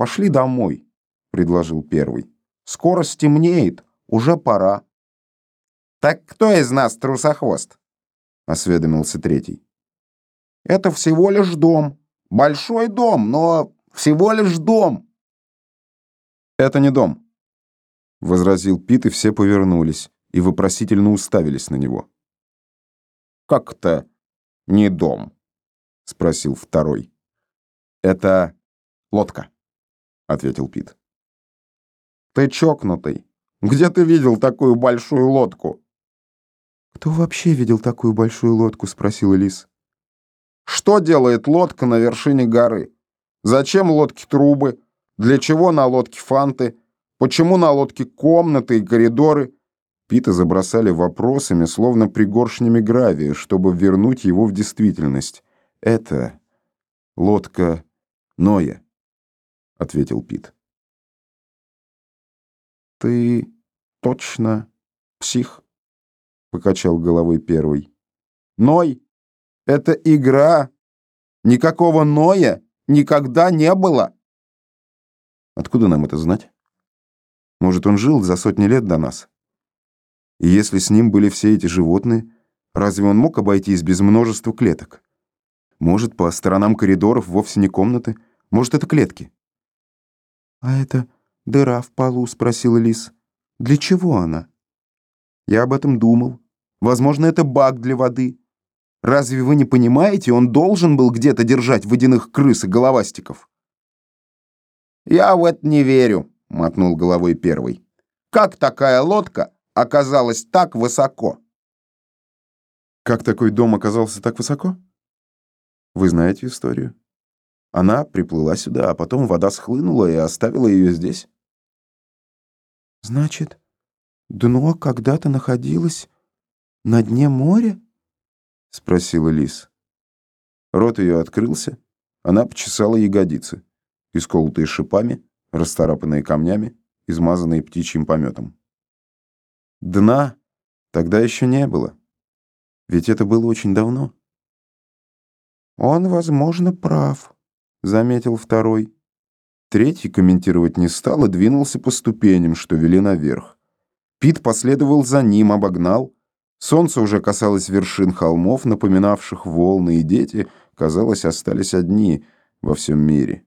«Пошли домой», — предложил первый. «Скоро стемнеет, уже пора». «Так кто из нас трусохвост?» — осведомился третий. «Это всего лишь дом. Большой дом, но всего лишь дом». «Это не дом», — возразил Пит, и все повернулись и вопросительно уставились на него. «Как это не дом?» — спросил второй. «Это лодка», — ответил Пит. «Ты чокнутый. Где ты видел такую большую лодку?» «Кто вообще видел такую большую лодку?» — спросила Лис. «Что делает лодка на вершине горы? Зачем лодке трубы? Для чего на лодке фанты? Почему на лодке комнаты и коридоры?» Пита забросали вопросами, словно пригоршнями гравия, чтобы вернуть его в действительность. «Это лодка Ноя», — ответил Пит. «Ты точно псих?» — покачал головой первый. «Ной — это игра. Никакого Ноя никогда не было». «Откуда нам это знать? Может, он жил за сотни лет до нас? И если с ним были все эти животные, разве он мог обойтись без множества клеток? Может, по сторонам коридоров вовсе не комнаты, может, это клетки?» «А это дыра в полу?» — спросила Лис. «Для чего она?» Я об этом думал. Возможно, это бак для воды. Разве вы не понимаете, он должен был где-то держать водяных крыс и головастиков? Я в это не верю, мотнул головой первый. Как такая лодка оказалась так высоко? Как такой дом оказался так высоко? Вы знаете историю? Она приплыла сюда, а потом вода схлынула и оставила ее здесь. Значит, дно когда-то находилось на дне моря? Спросила Лис. Рот ее открылся, она почесала ягодицы, исколотые шипами, расцарапанные камнями, измазанные птичьим пометом. Дна тогда еще не было, ведь это было очень давно. «Он, возможно, прав», — заметил второй. Третий комментировать не стал и двинулся по ступеням, что вели наверх. Пит последовал за ним, обогнал. Солнце уже касалось вершин холмов, напоминавших волны, и дети, казалось, остались одни во всем мире.